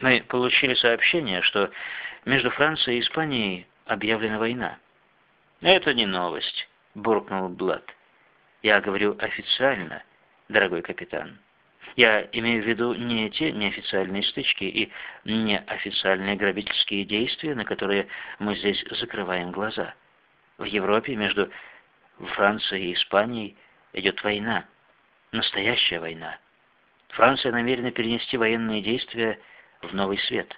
Мы получили сообщение, что между Францией и Испанией объявлена война. Это не новость, буркнул Блад. Я говорю официально, дорогой капитан. Я имею в виду не те неофициальные стычки и неофициальные грабительские действия, на которые мы здесь закрываем глаза. В Европе между Францией и Испанией идет война, настоящая война. Франция намерена перенести военные действия в новый свет.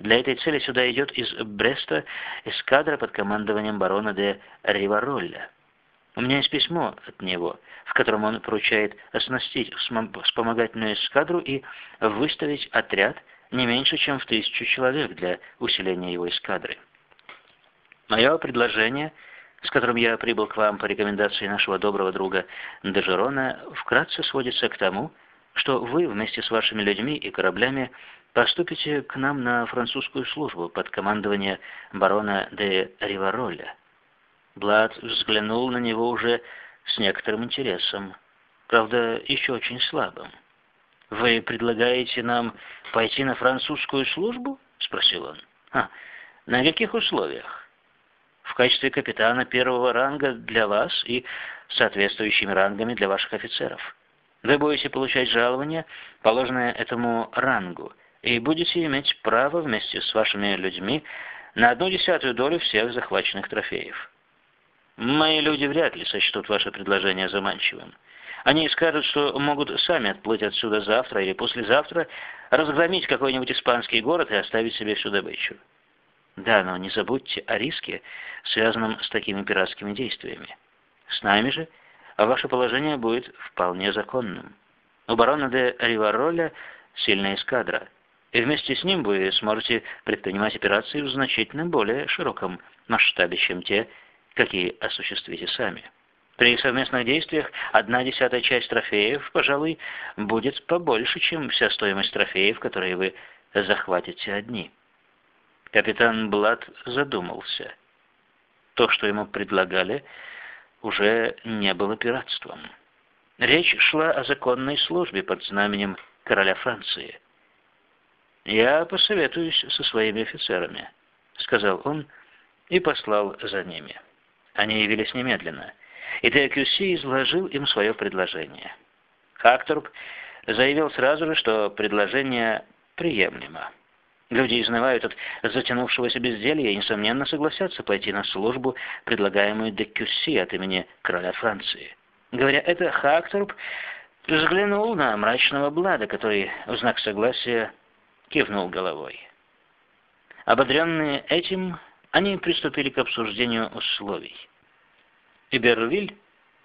Для этой цели сюда идет из Бреста эскадра под командованием барона де Риваролля. У меня есть письмо от него, в котором он поручает оснастить вспомогательную эскадру и выставить отряд не меньше, чем в тысячу человек для усиления его эскадры. Мое предложение, с которым я прибыл к вам по рекомендации нашего доброго друга Дежерона, вкратце сводится к тому, что вы вместе с вашими людьми и кораблями поступите к нам на французскую службу под командование барона де Ривароля. Блад взглянул на него уже с некоторым интересом, правда, еще очень слабым. «Вы предлагаете нам пойти на французскую службу?» — спросил он. «А, на каких условиях?» «В качестве капитана первого ранга для вас и соответствующими рангами для ваших офицеров. Вы будете получать жалование, положенное этому рангу, и будете иметь право вместе с вашими людьми на одну десятую долю всех захваченных трофеев. Мои люди вряд ли сочтут ваше предложение заманчивым. Они скажут, что могут сами отплыть отсюда завтра или послезавтра, разгромить какой-нибудь испанский город и оставить себе всю добычу. Да, но не забудьте о риске, связанном с такими пиратскими действиями. С нами же ваше положение будет вполне законным. У барона де Ривароля сильная эскадра — и вместе с ним вы сможете предпринимать операции в значительно более широком масштабе, чем те, какие осуществите сами. При совместных действиях одна десятая часть трофеев, пожалуй, будет побольше, чем вся стоимость трофеев, которые вы захватите одни. Капитан Блад задумался. То, что ему предлагали, уже не было пиратством. Речь шла о законной службе под знаменем короля Франции. «Я посоветуюсь со своими офицерами», — сказал он и послал за ними. Они явились немедленно, и Декюси изложил им свое предложение. Хакторп заявил сразу же, что предложение приемлемо. Люди изнывают от затянувшегося безделья и, несомненно, согласятся пойти на службу, предлагаемую Декюси от имени короля Франции. Говоря это, Хакторп взглянул на мрачного Блада, который в знак согласия кивнул головой. Ободренные этим, они приступили к обсуждению условий. Ибервиль,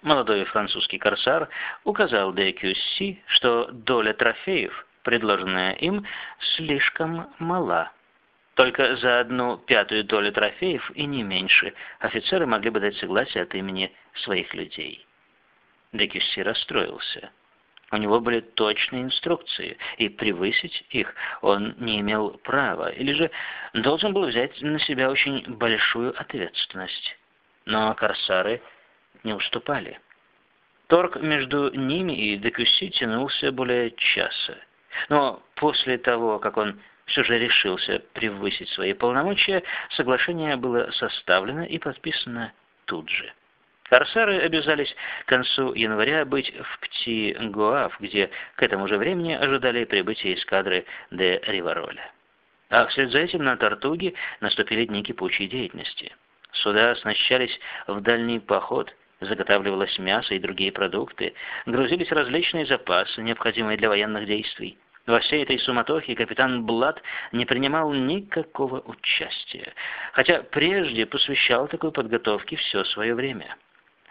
молодой французский корсар, указал де Кюсси, что доля трофеев, предложенная им, слишком мала. Только за одну пятую долю трофеев и не меньше офицеры могли бы дать согласие от имени своих людей. Декюсси расстроился. У него были точные инструкции, и превысить их он не имел права, или же должен был взять на себя очень большую ответственность. Но корсары не уступали. Торг между ними и Декюси тянулся более часа. Но после того, как он все же решился превысить свои полномочия, соглашение было составлено и подписано тут же. Корсары обязались к концу января быть в Пти-Гуав, где к этому же времени ожидали прибытия эскадры де Ривароля. А вслед за этим на Тартуге наступили дни кипучей деятельности. Суда оснащались в дальний поход, заготавливалось мясо и другие продукты, грузились различные запасы, необходимые для военных действий. Во всей этой суматохе капитан Блад не принимал никакого участия, хотя прежде посвящал такой подготовке все свое время.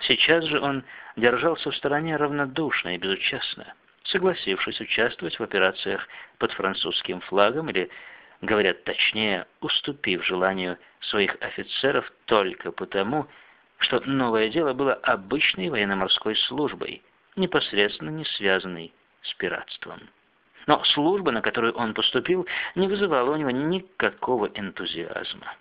Сейчас же он держался в стороне равнодушно и безучастно, согласившись участвовать в операциях под французским флагом или, говорят точнее, уступив желанию своих офицеров только потому, что новое дело было обычной военно-морской службой, непосредственно не связанной с пиратством. Но служба, на которую он поступил, не вызывала у него никакого энтузиазма.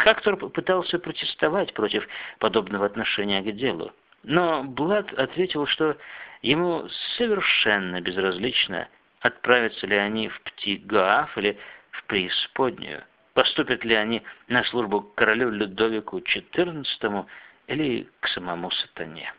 Хакторп пытался протестовать против подобного отношения к делу, но Блад ответил, что ему совершенно безразлично, отправятся ли они в Птигаф или в преисподнюю. Поступят ли они на службу королю Людовику XIV или к самому сатане?